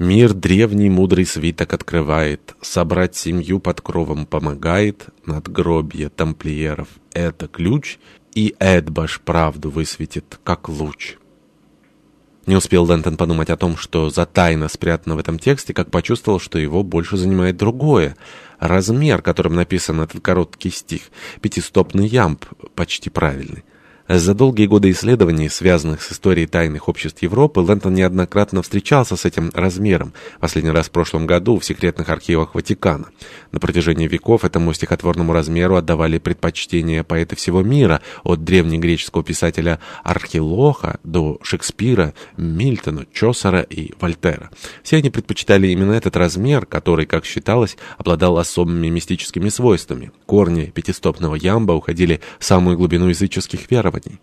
Мир древний мудрый свиток открывает, Собрать семью под кровом помогает, Надгробье тамплиеров — это ключ, И Эдбаш правду высветит, как луч. Не успел Лэнтон подумать о том, что за тайна спрятана в этом тексте, как почувствовал, что его больше занимает другое. Размер, которым написан этот короткий стих. Пятистопный ямб, почти правильный. За долгие годы исследований, связанных с историей тайных обществ Европы, Лэнтон неоднократно встречался с этим размером, последний раз в прошлом году в секретных архивах Ватикана. На протяжении веков этому стихотворному размеру отдавали предпочтение поэты всего мира, от древнегреческого писателя Архилоха до Шекспира, Мильтона, Чосера и Вольтера. Все они предпочитали именно этот размер, который, как считалось, обладал особыми мистическими свойствами. Корни пятистопного ямба уходили в самую глубину языческих верований западней.